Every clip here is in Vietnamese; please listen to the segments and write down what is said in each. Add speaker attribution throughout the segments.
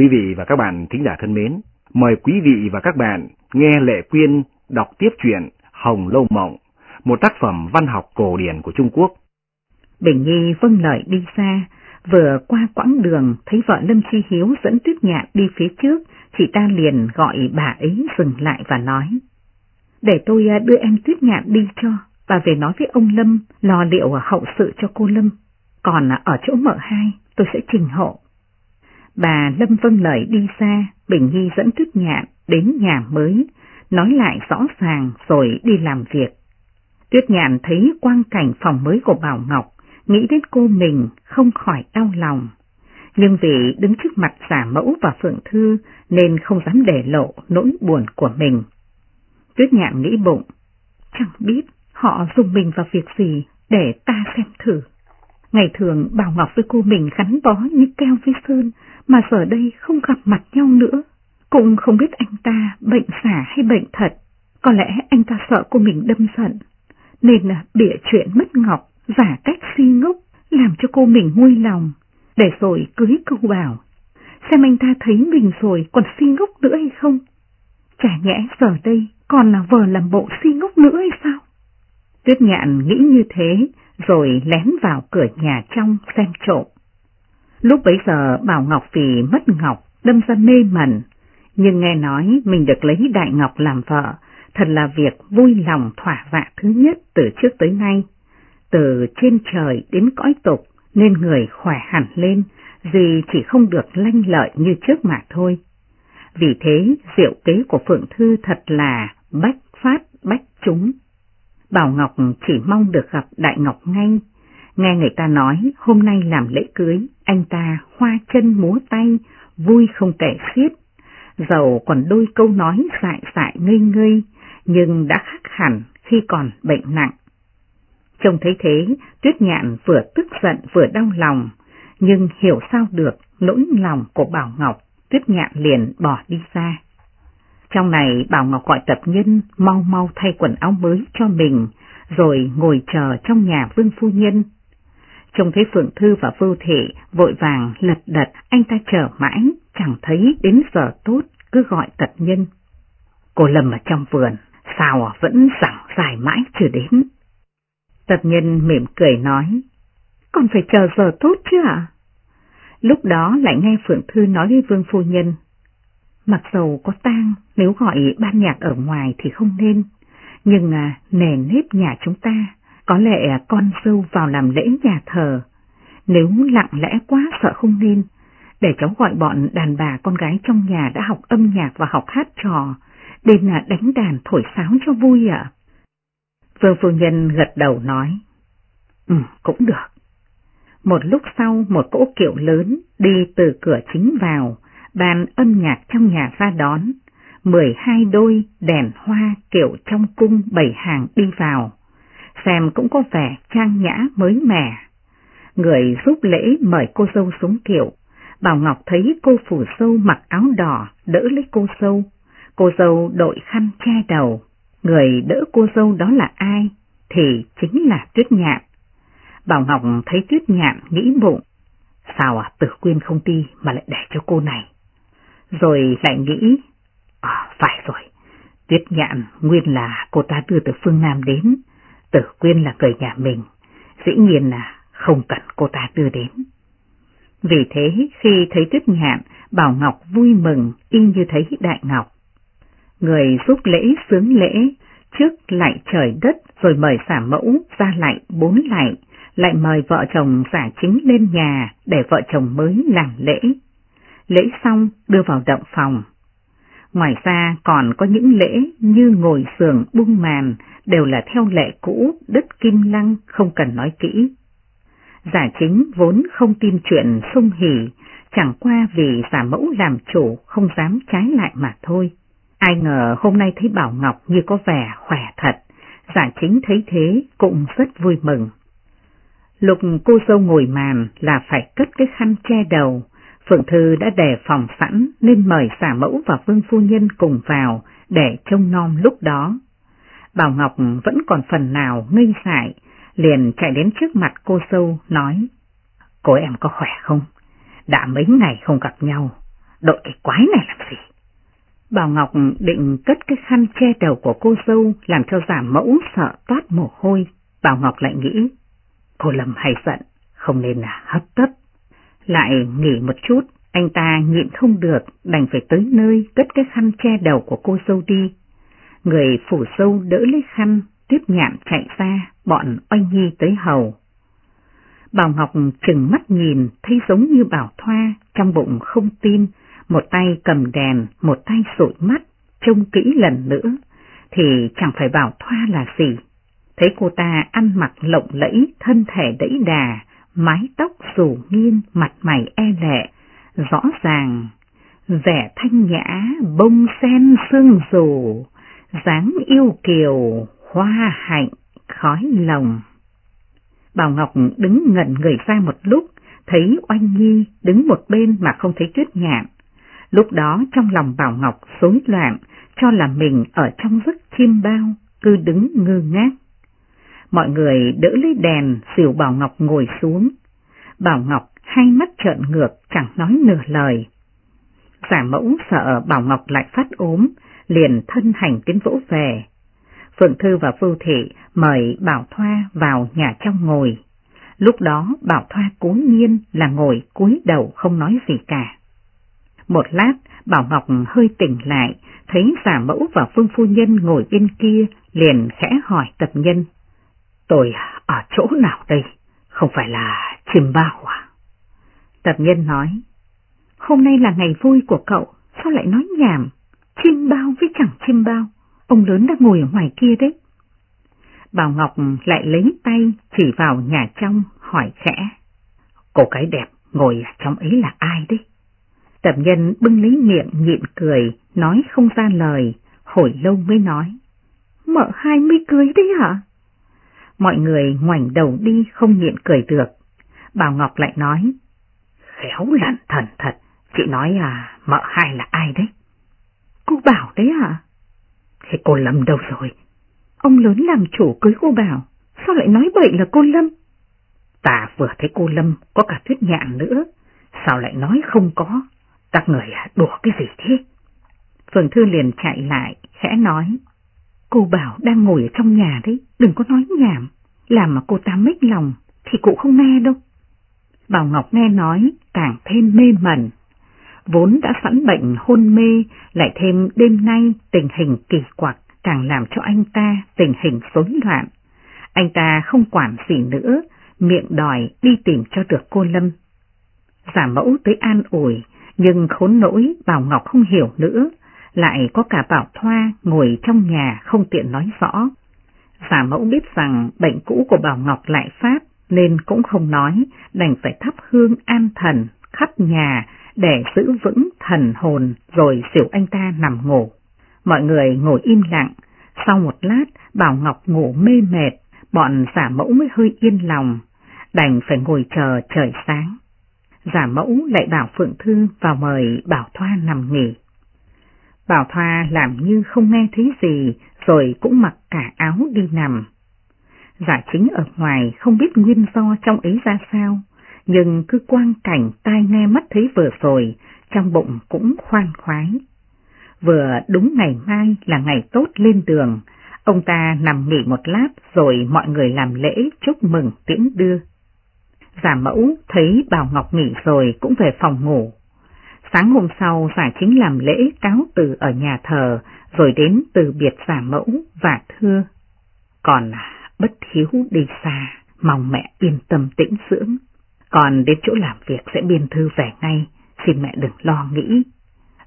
Speaker 1: Quý vị và các bạn thính giả thân mến, mời quý vị và các bạn nghe Lệ Quyên đọc tiếp truyện Hồng Lâu Mộng, một tác phẩm văn học cổ điển của Trung Quốc.
Speaker 2: Bình Nhi vâng lời đi xa, vừa qua quãng đường thấy vợ Lâm Chi Hiếu dẫn Tuyết Nhạn đi phía trước, chị ta liền gọi bà ấy dừng lại và nói. Để tôi à, đưa em Tuyết Nhạn đi cho, và về nói với ông Lâm lo liệu hậu sự cho cô Lâm, còn à, ở chỗ mợ hai tôi sẽ trình hộ. Bà Lâm vân lợi đi xa, Bình Nhi dẫn Tuyết Nhạn đến nhà mới, nói lại rõ ràng rồi đi làm việc. Tuyết Nhạn thấy quang cảnh phòng mới của Bảo Ngọc, nghĩ đến cô mình không khỏi đau lòng. Nhưng vì đứng trước mặt giả mẫu và Phượng Thư nên không dám để lộ nỗi buồn của mình. Tuyết Nhạn nghĩ bụng, chẳng biết họ dùng mình vào việc gì để ta xem thử. Ngày thường Bảo Ngọc với cô mình gắn bó như keo với sơn, mà giờ đây không gặp mặt nhau nữa. Cũng không biết anh ta bệnh giả hay bệnh thật, có lẽ anh ta sợ cô mình đâm giận, nên là bịa chuyện mất Ngọc, giả cách suy ngốc, làm cho cô mình nguôi lòng, để rồi cưới câu bảo. Xem anh ta thấy mình rồi còn suy ngốc nữa hay không? Chả nhẽ giờ đây còn là vờ làm bộ suy ngốc nữa hay sao? Tuyết nhạn nghĩ như thế, rồi lén vào cửa nhà trong xem trộm. Lúc bấy giờ Bảo Ngọc vì mất Ngọc, đâm ra mê mẩn, nhưng nghe nói mình được lấy Đại Ngọc làm vợ, thật là việc vui lòng thỏa vạ thứ nhất từ trước tới nay. Từ trên trời đến cõi tục nên người khỏe hẳn lên, vì chỉ không được lanh lợi như trước mà thôi. Vì thế diệu kế của Phượng Thư thật là bách phát bách chúng. Bảo Ngọc chỉ mong được gặp Đại Ngọc ngay. Nghe người ta nói hôm nay làm lễ cưới, anh ta hoa chân múa tay, vui không kể xiết. Dầu còn đôi câu nói dại dại ngây ngây, nhưng đã khác hẳn khi còn bệnh nặng. Trông thấy thế, Tuyết Nhạn vừa tức giận vừa đau lòng, nhưng hiểu sao được nỗi lòng của Bảo Ngọc, Tuyết Nhạn liền bỏ đi ra. Trong này Bảo Ngọc gọi tập nhân mau mau thay quần áo mới cho mình, rồi ngồi chờ trong nhà vương phu nhân. Trông thấy Phượng Thư và Vưu Thị vội vàng lật đật, anh ta chờ mãi, chẳng thấy đến giờ tốt, cứ gọi tập nhân. Cô lầm ở trong vườn, sao à, vẫn sẵn dài mãi chưa đến. Tập nhân mỉm cười nói, còn phải chờ giờ tốt chứ ạ? Lúc đó lại nghe Phượng Thư nói với Vương Phu Nhân, Mặc dầu có tang, nếu gọi ban nhạc ở ngoài thì không nên, nhưng à, nề nếp nhà chúng ta, có lẽ con dâu vào làm lễ nhà thờ. Nếu lặng lẽ quá sợ không nên, để cháu gọi bọn đàn bà con gái trong nhà đã học âm nhạc và học hát trò, đêm là đánh đàn thổi sáo cho vui ạ. Vương Phu Nhân gật đầu nói, Ừ, cũng được. Một lúc sau một cỗ kiệu lớn đi từ cửa chính vào, ban âm nhạc trong nhà ra đón, 12 đôi đèn hoa kiểu trong cung bảy hàng đi vào, xem cũng có vẻ trang nhã mới mẻ. Người giúp lễ mời cô dâu xuống kiệu, Bảo Ngọc thấy cô phủ sâu mặc áo đỏ đỡ lấy cô dâu, cô dâu đội khăn che đầu, người đỡ cô dâu đó là ai, thì chính là Tuyết Nhạn. Bảo Ngọc thấy Tuyết Nhạn nghĩ bụng, sao à tử quyên không đi mà lại để cho cô này? Rồi lại nghĩ, à, phải rồi, Tuyết Nhạn nguyên là cô ta đưa từ phương Nam đến, Tử Quyên là người nhà mình, dĩ nhiên là không cần cô ta đưa đến. Vì thế khi thấy Tuyết Nhạn, Bảo Ngọc vui mừng y như thấy Đại Ngọc. Người giúp lễ sướng lễ, trước lại trời đất rồi mời xả mẫu ra lại bốn lại, lại mời vợ chồng giả chính lên nhà để vợ chồng mới làm lễ lễ xong đưa vào động phòng. Ngoài ra còn có những lễ như ngồi sườn bung màn đều là theo lệ cũ đất kim lăng không cần nói kỹ. Giả chính vốn không tin chuyện sung hỉ, chẳng qua vì giả mẫu làm chủ không dám trái lại mà thôi. Ai ngờ hôm nay thấy Bảo Ngọc như có vẻ khỏe thật, giả chính thấy thế cũng rất vui mừng. Lục cô dâu ngồi màn là phải cất cái khăn che đầu, Phượng Thư đã đề phòng sẵn nên mời xả mẫu và Vương Phu Nhân cùng vào để trông non lúc đó. Bảo Ngọc vẫn còn phần nào ngây dại, liền chạy đến trước mặt cô dâu nói, Cô em có khỏe không? Đã mấy ngày không gặp nhau, đội cái quái này làm gì? Bảo Ngọc định cất cái khăn che đầu của cô dâu làm cho giả mẫu sợ toát mồ hôi. Bảo Ngọc lại nghĩ, cô Lâm hay giận, không nên là hấp tấp. Lại nghỉ một chút, anh ta nhịn không được, đành phải tới nơi cất cái khăn che đầu của cô dâu đi. Người phủ dâu đỡ lấy khăn, tiếp nhạn chạy ra, bọn oanh nhi tới hầu. Bảo Ngọc chừng mắt nhìn, thấy giống như Bảo Thoa, trong bụng không tin, một tay cầm đèn, một tay sụi mắt, trông kỹ lần nữa, thì chẳng phải Bảo Thoa là gì. Thấy cô ta ăn mặc lộng lẫy, thân thể đẫy đà, mái tóc rủ nghiêng, mặt mày e lệ, rõ ràng, vẻ thanh nhã, bông sen sương rủ, dáng yêu kiều, hoa hạnh, khói lòng. Bảo Ngọc đứng ngẩn người ra một lúc, thấy Oanh Nhi đứng một bên mà không thấy tuyết nhạn. Lúc đó trong lòng Bảo Ngọc rối loạn, cho là mình ở trong giấc chim bao, cứ đứng ngơ ngác. Mọi người đỡ lấy đèn, xỉu Bảo Ngọc ngồi xuống. Bảo Ngọc hai mắt trợn ngược, chẳng nói nửa lời. Giả mẫu sợ Bảo Ngọc lại phát ốm, liền thân hành tiến vỗ về. Phượng Thư và Vưu Thị mời Bảo Thoa vào nhà trong ngồi. Lúc đó Bảo Thoa cố nhiên là ngồi cúi đầu không nói gì cả. Một lát, Bảo Ngọc hơi tỉnh lại, thấy giả mẫu và Phương Phu Nhân ngồi bên kia, liền khẽ hỏi tập nhân. Tôi ở chỗ nào đây? Không phải là chim bao à? Tập nhân nói, hôm nay là ngày vui của cậu, sao lại nói nhảm? Chim bao với chẳng chim bao, ông lớn đang ngồi ở ngoài kia đấy. Bảo Ngọc lại lấy tay chỉ vào nhà trong hỏi khẽ. Cô cái đẹp ngồi trong ấy là ai đấy? Tập nhân bưng lấy miệng nhịn cười, nói không ra lời, hồi lâu mới nói. Mợ hai mới cưới đấy hả? Mọi người ngoảnh đầu đi không nhịn cười được. Bảo Ngọc lại nói. Khéo lặn thần thật, chị nói à, mợ hai là ai đấy? Cô Bảo đấy à? Thế cô Lâm đâu rồi? Ông lớn làm chủ cưới cô Bảo, sao lại nói bậy là cô Lâm? Ta vừa thấy cô Lâm có cả tuyết nhạn nữa, sao lại nói không có? Các người à, đùa cái gì thế? Phường Thư liền chạy lại, khẽ nói. Cô Bảo đang ngồi ở trong nhà đấy, đừng có nói nhảm, làm mà cô ta mếch lòng thì cụ không nghe đâu. Bảo Ngọc nghe nói càng thêm mê mẩn. Vốn đã sẵn bệnh hôn mê, lại thêm đêm nay tình hình kỳ quặc càng làm cho anh ta tình hình rối loạn. Anh ta không quản gì nữa, miệng đòi đi tìm cho được cô Lâm. Giả mẫu tới an ủi, nhưng khốn nỗi Bảo Ngọc không hiểu nữa, lại có cả Bảo Thoa ngồi trong nhà không tiện nói rõ. Giả mẫu biết rằng bệnh cũ của Bảo Ngọc lại phát, nên cũng không nói, đành phải thắp hương an thần, khắp nhà để giữ vững thần hồn rồi xỉu anh ta nằm ngủ. Mọi người ngồi im lặng, sau một lát Bảo Ngọc ngủ mê mệt, bọn giả mẫu mới hơi yên lòng, đành phải ngồi chờ trời sáng. Giả mẫu lại bảo Phượng Thư vào mời Bảo Thoa nằm nghỉ. Bảo Thoa làm như không nghe thấy gì, rồi cũng mặc cả áo đi nằm. Giả chính ở ngoài không biết nguyên do trong ấy ra sao, nhưng cứ quang cảnh tai nghe mắt thấy vừa rồi, trong bụng cũng khoan khoái. Vừa đúng ngày mai là ngày tốt lên đường, ông ta nằm nghỉ một lát rồi mọi người làm lễ chúc mừng tiễn đưa. Giả mẫu thấy Bảo Ngọc nghỉ rồi cũng về phòng ngủ. Sáng hôm sau giả chính làm lễ cáo từ ở nhà thờ rồi đến từ biệt giả mẫu và thưa. Còn à, bất hiếu đi xa, mong mẹ yên tâm tĩnh dưỡng. Còn đến chỗ làm việc sẽ biên thư về ngay, xin mẹ đừng lo nghĩ.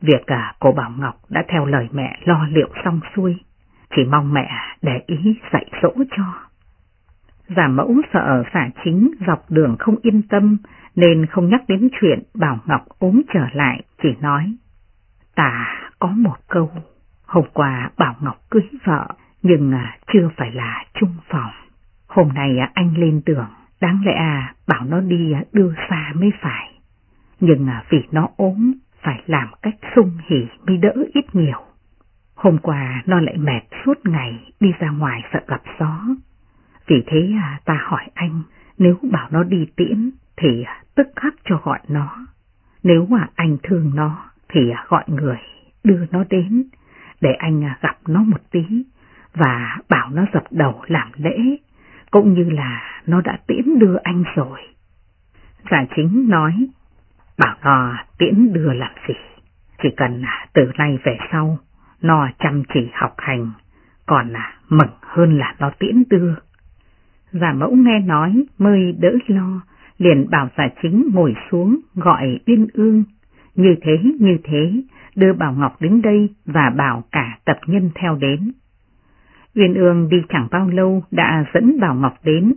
Speaker 2: Việc cả cô Bảo Ngọc đã theo lời mẹ lo liệu xong xuôi, chỉ mong mẹ để ý dạy dỗ cho. Giả mẫu sợ giả chính dọc đường không yên tâm nên không nhắc đến chuyện Bảo Ngọc ốm trở lại, chỉ nói. Ta có một câu, hôm qua Bảo Ngọc cưới vợ nhưng à, chưa phải là chung phòng. Hôm nay à, anh lên tưởng đáng lẽ à, bảo nó đi đưa xa mới phải. Nhưng vì nó ốm phải làm cách sung hỉ mới đỡ ít nhiều. Hôm qua nó lại mệt suốt ngày đi ra ngoài sợ gặp gió. Vì thế ta hỏi anh, nếu bảo nó đi tiễn thì tức khắc cho gọi nó. Nếu mà anh thương nó thì gọi người đưa nó đến để anh gặp nó một tí và bảo nó dập đầu làm lễ, cũng như là nó đã tiễn đưa anh rồi. Giả chính nói, bảo nó tiễn đưa làm gì, chỉ cần từ nay về sau, nó chăm chỉ học hành, còn là mừng hơn là nó tiễn đưa. Giả mẫu nghe nói mới đỡ lo, liền bảo giả chính ngồi xuống gọi Uyên Ương. Như thế như thế, đưa Bảo Ngọc đến đây và bảo cả tập nhân theo đến. Uyên Ương đi chẳng bao lâu đã dẫn Bảo Ngọc đến,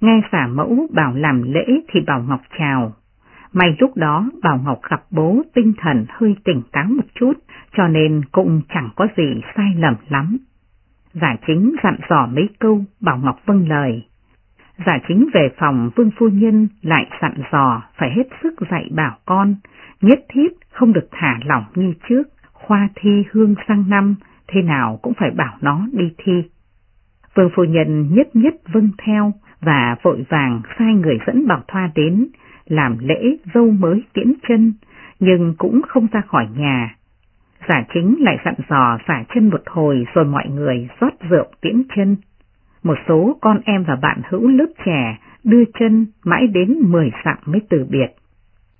Speaker 2: nghe xả mẫu bảo làm lễ thì Bảo Ngọc chào. May lúc đó Bảo Ngọc gặp bố tinh thần hơi tỉnh táo một chút, cho nên cũng chẳng có gì sai lầm lắm. Giả chính dặn dò mấy câu, Bảo Ngọc vâng lời. Giả chính về phòng vương phu nhân lại dặn dò phải hết sức dạy bảo con, nhất thiết không được thả lỏng như trước, khoa thi hương sang năm, thế nào cũng phải bảo nó đi thi. Vương phu nhân nhất nhất vâng theo và vội vàng sai người dẫn Bảo Thoa đến, làm lễ dâu mới tiễn chân, nhưng cũng không ra khỏi nhà. Giả chính lại dặn dò giả chân một hồi rồi mọi người rót rượu tiễn chân. Một số con em và bạn hữu lớp trẻ đưa chân mãi đến 10 dặm mới từ biệt.